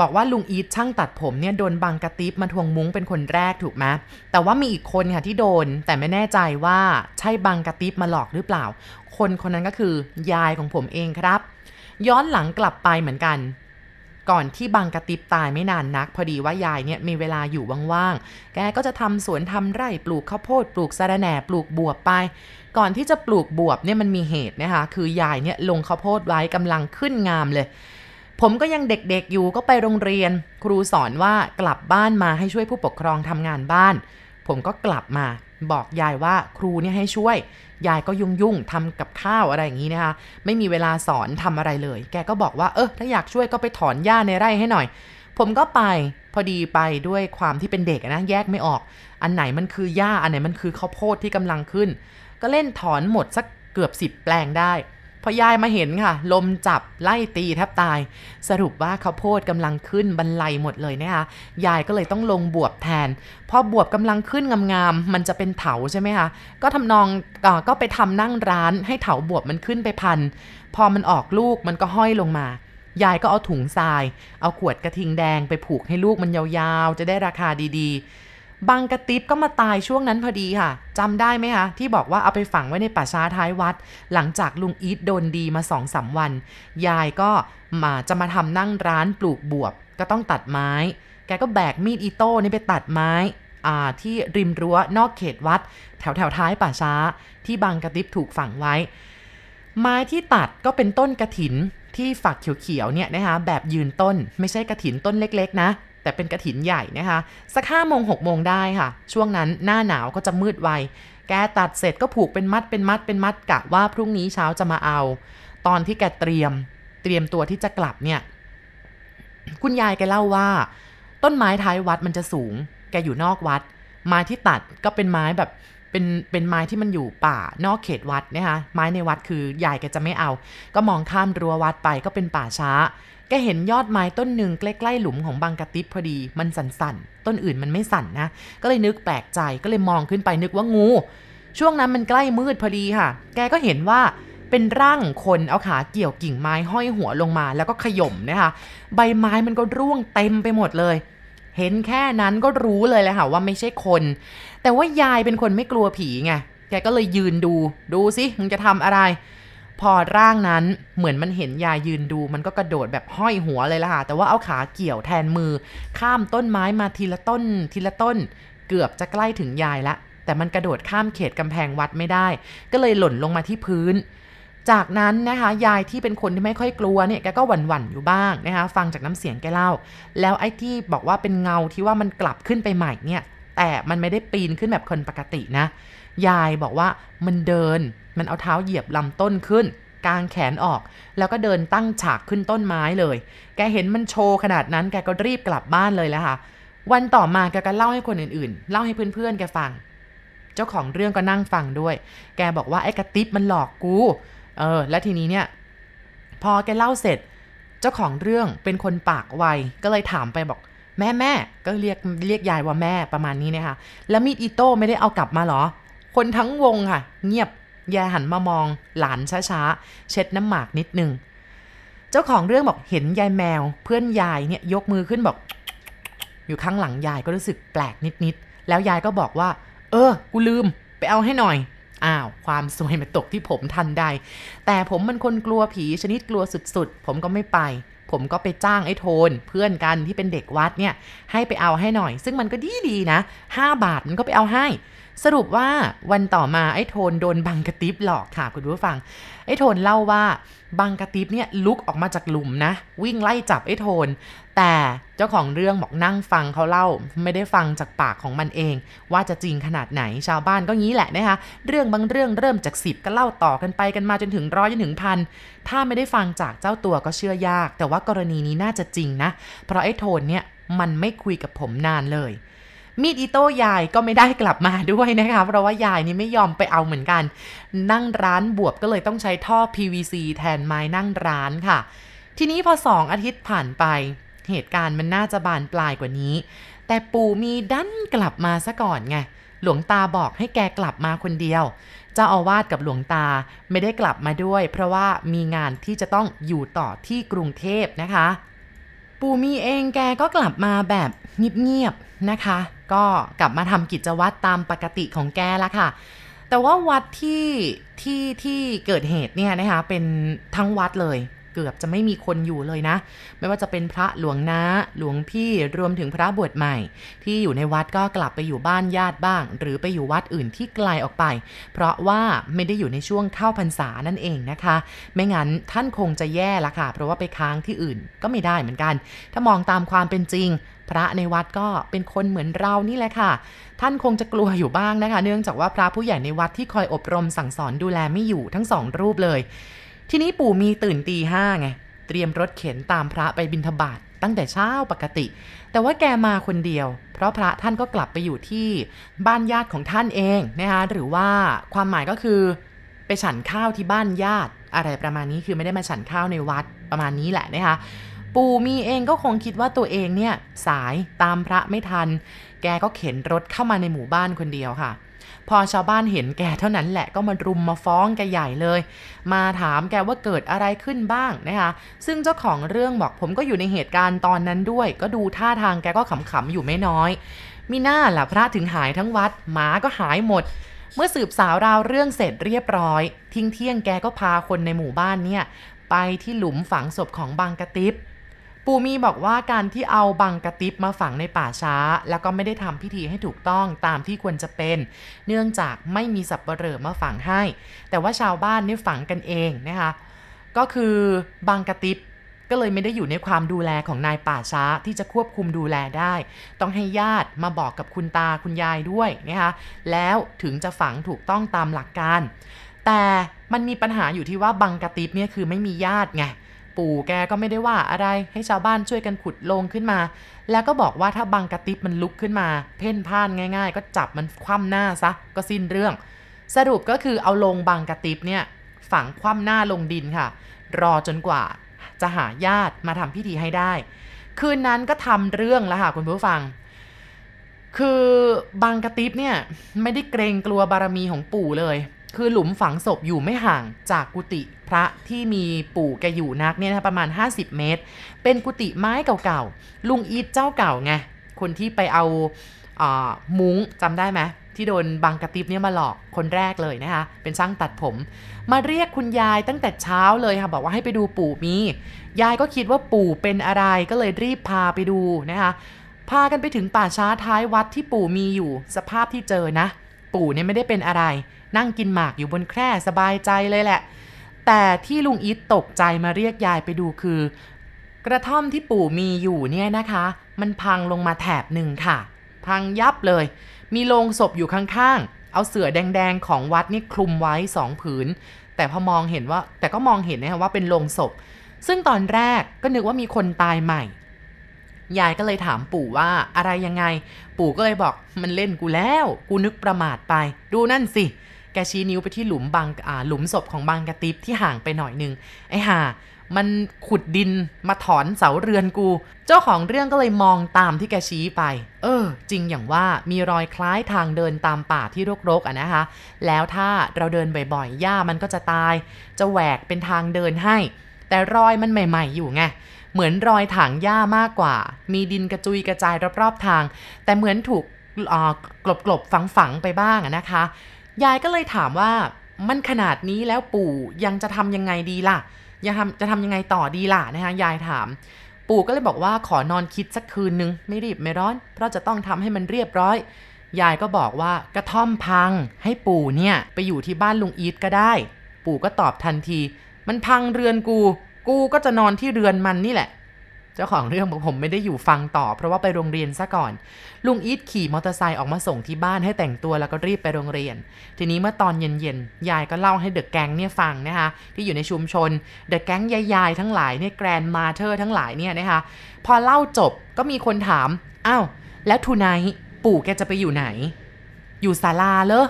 บอกว่าลุงอีทช่างตัดผมเนี่ยโดนบังกระติบมาทวงมุ้งเป็นคนแรกถูกไหมแต่ว่ามีอีกคนค่ะที่โดน แต่ไม่แน่ใจว่าใช่บังกระติบมาหลอกหรือเปล่า คนคนนั้นก็คือยายของผมเองครับ ย้อนหลังกลับไปเหมือนกัน ก่อนที่บังกระติบตายไม่นานนัก พอดีว่ายายเนี่ยมีเวลาอยู่ว่างๆ แกก็จะทำสวนทำไร่ปลูกข้าวโพดปลูกสะระแหน่ปลูกบวบไป ก่อนที่จะปลูกบวบเนี่ยมันมีเหตุนะคะ คือยายเนี่ยลงข้าวโพดไว้กำลังขึ้นงามเลยผมก็ยังเด็กๆอยู่ก็ไปโรงเรียน ครูสอนว่ากลับบ้านมาให้ช่วยผู้ปกครองทำงานบ้าน ผมก็กลับมา บอกยายว่าครูเนี่ยให้ช่วย ยายก็ยุ่งยุ่งทำกับข้าวอะไรอย่างนี้นะคะ ไม่มีเวลาสอนทำอะไรเลย แกก็บอกว่าเออถ้าอยากช่วยก็ไปถอนหญ้าในไร่ให้หน่อย ผมก็ไปพอดีไปด้วยความที่เป็นเด็กนะแยกไม่ออก อันไหนมันคือหญ้าอันไหนมันคือข้าวโพดที่กำลังขึ้น ก็เล่นถอนหมดสักเกือบสิบแปลงได้ พอยายมาเห็นค่ะ ลมจับไล่ตีแทบตาย สรุปว่าข้าวโพดกำลังขึ้นบรรลัยหมดเลยนะคะยายก็เลยต้องลงบวบแทน พอบวบกำลังขึ้นงามๆมันจะเป็นเถาใช่ไหมคะก็ทำนองก็ไปทำนั่งร้านให้เถาบวบมันขึ้นไปพัน พอมันออกลูกมันก็ห้อยลงมายายก็เอาถุงทราย เอาขวดกระทิงแดงไปผูกให้ลูกมันยาวๆ จะได้ราคาดีๆ บางกระติบก็มาตายช่วงนั้นพอดีค่ะจำได้ไหมคะ ที่บอกว่าเอาไปฝังไว้ในป่าช้าท้ายวัด หลังจากลุงอีทโดนดีมาสองสาวัน ยายก็มาจะมาทำนั่งร้านปลูกบวบ ก็ต้องตัดไม้ แกก็แบกมีดอิโต้นี่ไปตัดไม้ที่ริมรั้วนอกเขตวัด แถวแถวท้ายป่าช้า ที่บางกระติบถูกฝังไว้ ไม้ที่ตัดก็เป็นต้นกระถินที่ฝักเขียวๆเนี่ยนะคะแบบยืนต้น ไม่ใช่กระถินต้นเล็ก ๆ นะ แต่เป็นกระถินใหญ่นะคะ สักห้าโมงหกโมงได้ค่ะ ช่วงนั้นหน้าหนาวก็จะมืดไว แกตัดเสร็จก็ผูกเป็นมัดเป็นมัดเป็นมัดกะว่าพรุ่งนี้เช้าจะมาเอา ตอนที่แกเตรียม เตรียมตัวที่จะกลับเนี่ย คุณยายแกเล่าว่า ต้นไม้ท้ายวัดมันจะสูง แกอยู่นอกวัด ไม้ที่ตัดก็เป็นไม้แบบ เป็นเป็นไม้ที่มันอยู่ป่านอกเขตวัดนะคะไม้ในวัดคือยายแกจะไม่เอา ก็มองข้ามรั้ววัดไปก็เป็นป่าช้าแกเห็นยอดไม้ต้นหนึ่งใกล้ๆหลุมของบางกะติบพอดีมันสั่นๆ ต้นอื่นมันไม่สั่นนะ ก็เลยนึกแปลกใจก็เลยมองขึ้นไปนึกว่างู ช่วงนั้นมันใกล้มืดพอดีค่ะ แกก็เห็นว่าเป็นร่างคนเอาขาเกี่ยวกิ่งไม้ห้อยหัวลงมาแล้วก็ขย่มนะคะ ใบไม้มันก็ร่วงเต็มไปหมดเลย เห็นแค่นั้นก็รู้เลยแหละค่ะว่าไม่ใช่คนแต่ว่ายายเป็นคนไม่กลัวผีไง แกก็เลยยืนดู ดูสิมึงจะทำอะไร พอร่างนั้นเหมือนมันเห็นยายยืนดู มันก็กระโดดแบบห้อยหัวเลยละค่ะ แต่ว่าเอาขาเกี่ยวแทนมือ ข้ามต้นไม้มาทีละต้น ทีละต้น เกือบจะใกล้ถึงยายละ แต่มันกระโดดข้ามเขตกำแพงวัดไม่ได้ ก็เลยหล่นลงมาที่พื้นจากนั้นนะคะยายที่เป็นคนที่ไม่ค่อยกลัวเนี่ยแกก็หวั่นๆอยู่บ้างนะคะฟังจากน้ำเสียงแกเล่า แล้วไอ้ที่บอกว่าเป็นเงาที่ว่ามันกลับขึ้นไปใหม่เนี่ย แต่มันไม่ได้ปีนขึ้นแบบคนปกตินะ ยายบอกว่ามันเดิน มันเอาเท้าเหยียบลำต้นขึ้น กางแขนออก แล้วก็เดินตั้งฉากขึ้นต้นไม้เลย แกเห็นมันโชว์ขนาดนั้น แกก็รีบกลับบ้านเลยแล้วค่ะ วันต่อมาแกก็เล่าให้คนอื่นๆ เล่าให้เพื่อนๆ แกฟัง เจ้าของเรื่องก็นั่งฟังด้วย แกบอกว่าไอ้กระติบมันหลอกกู เออ แล้วทีนี้เนี่ย พอแกเล่าเสร็จ เจ้าของเรื่องเป็นคนปากไว ก็เลยถามไปบอก แม่แม่ก็เรียกเรียกยายว่าแม่ประมาณนี้นะคะแล้วมีดอิโต้ไม่ได้เอากลับมาหรอ คนทั้งวงค่ะ เงียบยายหันมามองหลานช้าๆ เช็ดน้ำหมากนิดนึง เจ้าของเรื่องบอกเห็นยายแมว เพื่อนยายเนี่ยยกมือขึ้นบอก อยู่ข้างหลังยายก็รู้สึกแปลกนิดๆ แล้วยายก็บอกว่า เออ กูลืม ไปเอาให้หน่อย อ้าว ความสวยมาตกที่ผมทันใด แต่ผมมันคนกลัวผีชนิดกลัวสุดๆ ผมก็ไม่ไป ผมก็ไปจ้างไอ้โทน เพื่อนกันที่เป็นเด็กวัดเนี่ยให้ไปเอาให้หน่อย ซึ่งมันก็ดีดีนะ 5 บาทมันก็ไปเอาให้ สรุปว่าวันต่อมาไอ้โทนโดนบังกระติบหลอกค่ะคุณผู้ฟัง ไอ้โทนเล่าว่าบังกระติบเนี่ยลุกออกมาจากหลุมนะ วิ่งไล่จับไอ้โทน แต่เจ้าของเรื่องบอกนั่งฟังเขาเล่าไม่ได้ฟังจากปากของมันเอง ว่าจะจริงขนาดไหนชาวบ้านก็งี้แหละนะคะเรื่องบางเรื่องเริ่มจากสิบก็เล่าต่อกันไปกันมาจนถึงร้อยจนถึงพันถ้าไม่ได้ฟังจากเจ้าตัวก็เชื่อยาก แต่ว่ากรณีนี้น่าจะจริงนะ เพราะไอ้โทนเนี่ยมันไม่คุยกับผมนานเลย มีดอิโต้ยายก็ไม่ได้กลับมาด้วยนะคะเพราะว่ายายนี่ไม่ยอมไปเอาเหมือนกัน นั่งร้านบวบก็เลยต้องใช้ท่อ PVC แทนไม้นั่งร้านค่ะ ทีนี้พอสองอาทิตย์ผ่านไป เหตุการณ์มันน่าจะบานปลายกว่านี้ แต่ปู่มีดันกลับมาซะก่อนไงหลวงตาบอกให้แกกลับมาคนเดียวเจ้าอาวาสกับหลวงตาไม่ได้กลับมาด้วย เพราะว่ามีงานที่จะต้องอยู่ต่อที่กรุงเทพนะคะ ปู่มีเองแกก็กลับมาแบบเงียบๆนะคะ ก็กลับมาทำกิจวัตรตามปกติของแกละค่ะ แต่ว่าวัดที่ที่ที่เกิดเหตุเนี่ยนะคะเป็นทั้งวัดเลย เกือบจะไม่มีคนอยู่เลยนะ ไม่ว่าจะเป็นพระหลวงนาหลวงพี่รวมถึงพระบวชใหม่ ที่อยู่ในวัดก็กลับไปอยู่บ้านญาติบ้าง หรือไปอยู่วัดอื่นที่ไกลออกไป เพราะว่าไม่ได้อยู่ในช่วงเข้าพรรษานั่นเองนะคะ ไม่งั้นท่านคงจะแย่ละค่ะ เพราะว่าไปค้างที่อื่นก็ไม่ได้เหมือนกัน ถ้ามองตามความเป็นจริงพระในวัดก็เป็นคนเหมือนเรานี่แหละค่ะ ท่านคงจะกลัวอยู่บ้างนะคะ เนื่องจากว่าพระผู้ใหญ่ในวัดที่คอยอบรมสั่งสอนดูแลไม่อยู่ทั้งสองรูปเลย ทีนี้ปู่มีตื่นตีห้าไง เตรียมรถเข็นตามพระไปบิณฑบาตตั้งแต่เช้าปกติ แต่ว่าแกมาคนเดียว เพราะพระท่านก็กลับไปอยู่ที่บ้านญาติของท่านเองนะคะหรือว่าความหมายก็คือไปฉันข้าวที่บ้านญาติ อะไรประมาณนี้คือไม่ได้มาฉันข้าวในวัดประมาณนี้แหละนะคะปู่มีเองก็คงคิดว่าตัวเองเนี่ยสายตามพระไม่ทัน แกก็เข็นรถเข้ามาในหมู่บ้านคนเดียวค่ะ พอชาวบ้านเห็นแกเท่านั้นแหละก็มารุมมาฟ้องแกใหญ่เลย มาถามแกว่าเกิดอะไรขึ้นบ้างนะคะซึ่งเจ้าของเรื่องบอกผมก็อยู่ในเหตุการณ์ตอนนั้นด้วย ก็ดูท่าทางแกก็ขำๆอยู่ไม่น้อย มีหน้าล่ะพระถึงหายทั้งวัดหมาก็หายหมดเมื่อสืบสาวราวเรื่องเสร็จเรียบร้อย ทิ้งเที่ยงแกก็พาคนในหมู่บ้านเนี่ย ไปที่หลุมฝังศพของบางกระติบ ปู่มีบอกว่าการที่เอาบังกระติบมาฝังในป่าช้า แล้วก็ไม่ได้ทำพิธีให้ถูกต้องตามที่ควรจะเป็น เนื่องจากไม่มีสับเปลอมาฝังให้ แต่ว่าชาวบ้านนี่ฝังกันเองนะคะก็คือบางกระติบก็เลยไม่ได้อยู่ในความดูแลของนายป่าช้าที่จะควบคุมดูแลได้ ต้องให้ญาติมาบอกกับคุณตาคุณยายด้วยนะคะแล้วถึงจะฝังถูกต้องตามหลักการ แต่มันมีปัญหาอยู่ที่ว่าบังกระติบเนี่ยคือไม่มีญาติไง ปู่แกก็ไม่ได้ว่าอะไรให้ชาวบ้านช่วยกันขุดลงขึ้นมา แล้วก็บอกว่าถ้าบังกระติบมันลุกขึ้นมา เพ่นพ่านง่าย ๆ ก็จับมันคว่ำหน้าซะก็สิ้นเรื่อง สรุปก็คือเอาลงบังกระติบเนี่ยฝังคว่ำหน้าลงดินค่ะ รอจนกว่าจะหาญาติมาทำพิธีให้ได้ คืนนั้นก็ทำเรื่องแล้วค่ะคุณผู้ฟัง คือบางกระติบเนี่ยไม่ได้เกรงกลัวบารมีของปู่เลย คือหลุมฝังศพอยู่ไม่ห่างจากกุฏิพระที่มีปู่แกอยู่นักเนี่ยนะประมาณ 50 เมตร เป็นกุฏิไม้เก่าๆ ลุงอีทเจ้าเก่าไง คนที่ไปเอาอามุ้งจำได้ไหมที่โดนบางกระติบเนี่ยมาหลอกคนแรกเลยนะคะ เป็นช่างตัดผม มาเรียกคุณยายตั้งแต่เช้าเลยค่ะ บอกว่าให้ไปดูปู่มี ยายก็คิดว่าปู่เป็นอะไรก็เลยรีบพาไปดูนะคะ พากันไปถึงป่าช้าท้ายวัดที่ปู่มีอยู่ สภาพที่เจอนะ ปู่เนี่ยไม่ได้เป็นอะไร นั่งกินหมากอยู่บนแคร่สบายใจเลยแหละ แต่ที่ลุงอีทตกใจมาเรียกยายไปดูคือ กระท่อมที่ปู่มีอยู่เนี่ยนะคะ มันพังลงมาแถบหนึ่งค่ะ พังยับเลย มีโลงศพอยู่ข้างๆ เอาเสื่อแดงๆของวัดนี่คลุมไว้สองผืน แต่พอมองเห็นว่า แต่ก็มองเห็นนะว่าเป็นโลงศพ ซึ่งตอนแรกก็นึกว่ามีคนตายใหม่ยายก็เลยถามปู่ว่าอะไรยังไง ปู่ก็เลยบอกมันเล่นกูแล้ว กูนึกประมาทไป ดูนั่นสิ แกชี้นิ้วไปที่หลุมบางอ่าหลุมศพของบางกระติบที่ห่างไปหน่อยนึง ไอ้ห่า มันขุดดินมาถอนเสาเรือนกู เจ้าของเรื่องก็เลยมองตามที่แกชี้ไป เออ จริงอย่างว่ามีรอยคล้ายทางเดินตามป่าที่รกๆอะนะคะ แล้วถ้าเราเดินบ่อยๆหญ้ามันก็จะตาย จะแหวกเป็นทางเดินให้ แต่รอยมันใหม่ ๆ อยู่ไงเหมือนรอยถางหญ้ามากกว่า มีดินกระจุยกระจายรอบๆทาง แต่เหมือนถูกกลบกลบฝังฝังๆไปบ้างนะคะ ยายก็เลยถามว่ามันขนาดนี้แล้วปู่ยังจะทำยังไงดีล่ะยังทำจะทำยังไงต่อดีล่ะนะคะยายถาม ปู่ก็เลยบอกว่าขอนอนคิดสักคืนนึงไม่รีบไม่ร้อน เพราะจะต้องทำให้มันเรียบร้อย ยายก็บอกว่ากระท่อมพัง ให้ปู่เนี่ย ไปอยู่ที่บ้านลุงอีทก็ได้ ปู่ก็ตอบทันที มันพังเรือนกู กูก็จะนอนที่เรือนมันนี่แหละ เจ้าของเรื่องบอกผมไม่ได้อยู่ฟังต่อ เพราะว่าไปโรงเรียนซะก่อน ลุงอีทขี่มอเตอร์ไซค์ออกมาส่งที่บ้านให้แต่งตัวแล้วก็รีบไปโรงเรียน ทีนี้เมื่อตอนเย็นๆ ยายก็เล่าให้เดอะแก๊งเนี่ยฟังนะคะที่อยู่ในชุมชน เดอะแก๊งยายๆทั้งหลายเนี่ยแกรนมาเธอทั้งหลายเนี่ยนะคะพอเล่าจบก็มีคนถามอ้าวแล้วทูไนปู่แกจะไปอยู่ไหน อยู่ศาลาเหรอ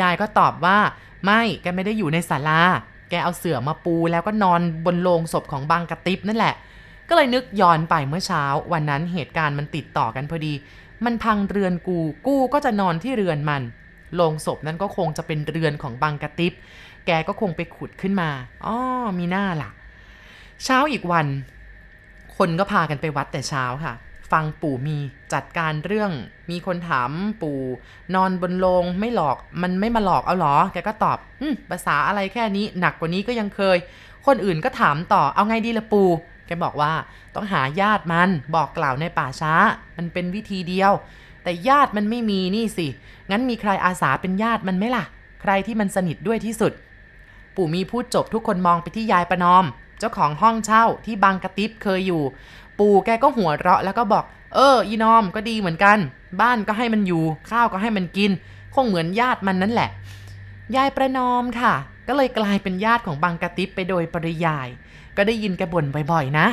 ยายก็ตอบว่าไม่แกไม่ได้อยู่ในศาลาแกเอาเสื่อมาปูแล้วก็นอนบนโลงศพของบางกระติบนั่นแหละ ก็เลยนึกย้อนไปเมื่อเช้า วันนั้นเหตุการณ์มันติดต่อกันพอดี มันพังเรือนกู กูก็จะนอนที่เรือนมันโลงศพนั้นก็คงจะเป็นเรือนของบางกระติบแกก็คงไปขุดขึ้นมาอ๋อมีหน้าล่ะ เช้าอีกวัน คนก็พากันไปวัดแต่เช้าค่ะ ฟังปู่มีจัดการเรื่อง มีคนถามปู่ นอนบนโลงไม่หลอก มันไม่มาหลอกเอาหรอ แกก็ตอบ อืมภาษาอะไรแค่นี้ หนักกว่านี้ก็ยังเคย คนอื่นก็ถามต่อ เอาไงดีละปู่ แกบอกว่าต้องหาญาติมันบอกกล่าวในป่าช้า มันเป็นวิธีเดียว แต่ญาติมันไม่มีนี่สิ งั้นมีใครอาสาเป็นญาติมันไหมล่ะ ใครที่มันสนิทด้วยที่สุด ปู่มีพูดจบทุกคนมองไปที่ยายประนอม เจ้าของห้องเช่าที่บางกระติบเคยอยู่ ปู่แกก็หัวเราะแล้วก็บอก เอออีนอมก็ดีเหมือนกัน บ้านก็ให้มันอยู่ ข้าวก็ให้มันกิน คงเหมือนญาติมันนั่นแหละยายประนอมค่ะ ก็เลยกลายเป็นญาติของบางกระติบไปโดยปริยาย ก็ได้ยินแกบ่นบ่อยๆนะ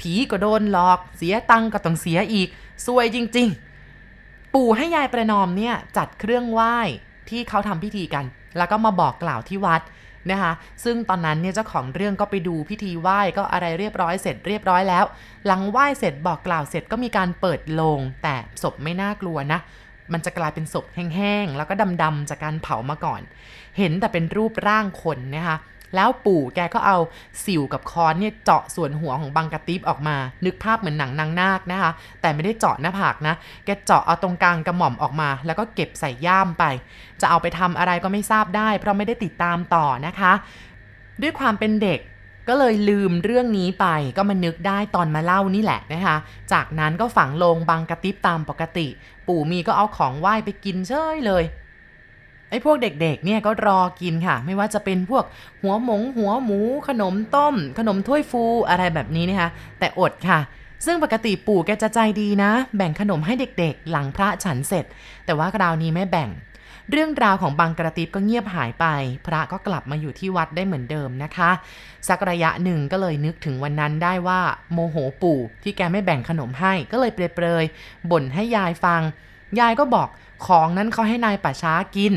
ผีก็โดนหลอก เสียตังก็ต้องเสียอีกซวยจริง ๆ ปู่ให้ยายประนอมเนี่ยจัดเครื่องไหว้ที่เขาทำพิธีกัน แล้วก็มาบอกกล่าวที่วัดนะคะซึ่งตอนนั้นเนี่ยเจ้าของเรื่องก็ไปดูพิธีไหว้ก็อะไรเรียบร้อยเสร็จเรียบร้อยแล้ว หลังไหว้เสร็จบอกกล่าวเสร็จก็มีการเปิดโลง แต่ศพไม่น่ากลัวนะ มันจะกลายเป็นศพแห้งๆ แล้วก็ดำๆจากการเผามาก่อน เห็นแต่เป็นรูปร่างคนนะคะ แล้วปู่แกก็เอาสิวกับค้อนเนี่ยเจาะส่วนหัวของบังกะติบออกมา นึกภาพเหมือนหนังนางนาคนะคะ แต่ไม่ได้เจาะหน้าผากนะ แกเจาะเอาตรงกลางกระหม่อมออกมา แล้วก็เก็บใส่ย่ามไป จะเอาไปทำอะไรก็ไม่ทราบได้ เพราะไม่ได้ติดตามต่อนะคะ ด้วยความเป็นเด็กก็เลยลืมเรื่องนี้ไปก็มานึกได้ตอนมาเล่านี่แหละนะคะ จากนั้นก็ฝังลงบังกระติบตามปกติ ปู่มีก็เอาของไหว้ไปกินเฉยเลย อ้พวกเด็กๆเนี่ยก็รอกินค่ะ ไม่ว่าจะเป็นพวกหัวหมง หัวหมู ขนมต้ม ขนมถ้วยฟูอะไรแบบนี้นะคะ แต่อดค่ะซึ่งปกติปู่แกจะใจดีนะ แบ่งขนมให้เด็กๆ หลังพระฉันเสร็จ แต่ว่าคราวนี้ไม่แบ่ง เรื่องราวของบางกระติบก็เงียบหายไป พระก็กลับมาอยู่ที่วัดได้เหมือนเดิมนะคะ สักระยะหนึ่งก็เลยนึกถึงวันนั้นได้ว่า โมโหปู่ที่แกไม่แบ่งขนมให้ก็เลยเปรยๆบ่นให้ยายฟัง ยายก็บอกของนั้นเขาให้นายป่าช้ากิน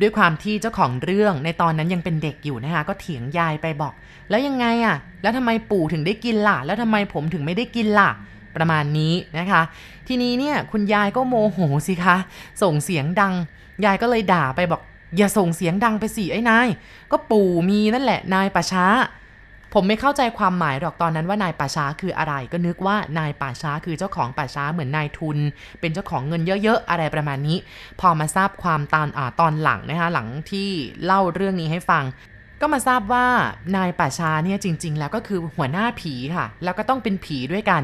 ด้วยความที่เจ้าของเรื่องในตอนนั้นยังเป็นเด็กอยู่นะคะก็เถียงยายไปบอก แล้วยังไงอะ่ะ แล้วทำไมปู่ถึงได้กินล่ะ แล้วทำไมผมถึงไม่ได้กินล่ะ ประมาณนี้นะคะ ทีนี้เนี่ยคุณยายก็โมโหสิคะ ส่งเสียงดัง ยายก็เลยด่าไปบอก อย่าส่งเสียงดังไปสิไอ้นาย ก็ปู่มีนั่นแหละนายปราช้า ผมไม่เข้าใจความหมายหรอกตอนนั้นว่านายป่าช้าคืออะไร ก็นึกว่านายป่าช้าคือเจ้าของป่าช้าเหมือนนายทุน เป็นเจ้าของเงินเยอะๆ อะไรประมาณนี้ พอมาทราบความตอนอตอนหลังนะคะหลังที่เล่าเรื่องนี้ให้ฟัง ก็มาทราบว่านายป่าช้าเนี่ยจริง ๆ แล้วก็คือหัวหน้าผีค่ะ แล้วก็ต้องเป็นผีด้วยกัน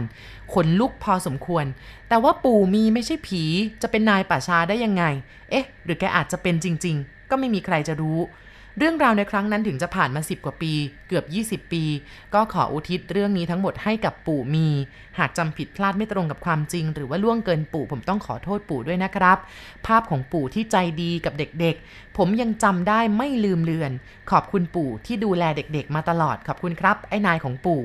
ขนลุกพอสมควร แต่ว่าปู่มีไม่ใช่ผีจะเป็นนายป่าช้าได้ยังไง เอ๊ะ หรือแกอาจจะเป็นจริง ๆ ก็ไม่มีใครจะรู้ เรื่องราวในครั้งนั้นถึงจะผ่านมา 10 กว่าปี เกือบ 20 ปี ก็ขออุทิศเรื่องนี้ทั้งหมดให้กับปู่มี หากจำผิดพลาดไม่ตรงกับความจริง หรือว่าล่วงเกินปู่ผมต้องขอโทษปู่ด้วยนะครับ ภาพของปู่ที่ใจดีกับเด็กๆ ผมยังจำได้ไม่ลืมเลือน ขอบคุณปู่ที่ดูแลเด็กๆ มาตลอดขอบคุณครับ ไอ้นายของปู่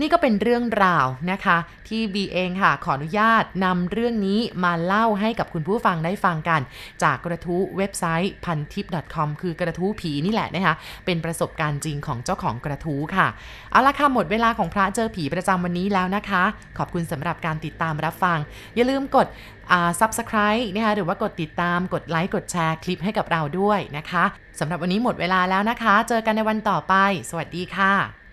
นี่ก็เป็นเรื่องราวนะคะ ที่บีเองค่ะขออนุญาตนำเรื่องนี้มาเล่าให้กับคุณผู้ฟังได้ฟังกัน จากกระทู้เว็บไซต์พันทิป .com คือกระทู้ผีนี่ี่แหละนะคะ เป็นประสบการณ์จริงของเจ้าของกระทู้ค่ะ เอาละค่ะ หมดเวลาของพระเจอผีประจำวันนี้แล้วนะคะ ขอบคุณสำหรับการติดตามรับฟัง อย่าลืมกด subscribe นะคะหรือว่ากดติดตามกดไลค์กดแชร์คลิปให้กับเราด้วยนะคะสำหรับวันนี้หมดเวลาแล้วนะคะ เจอกันในวันต่อไป สวัสดีค่ะ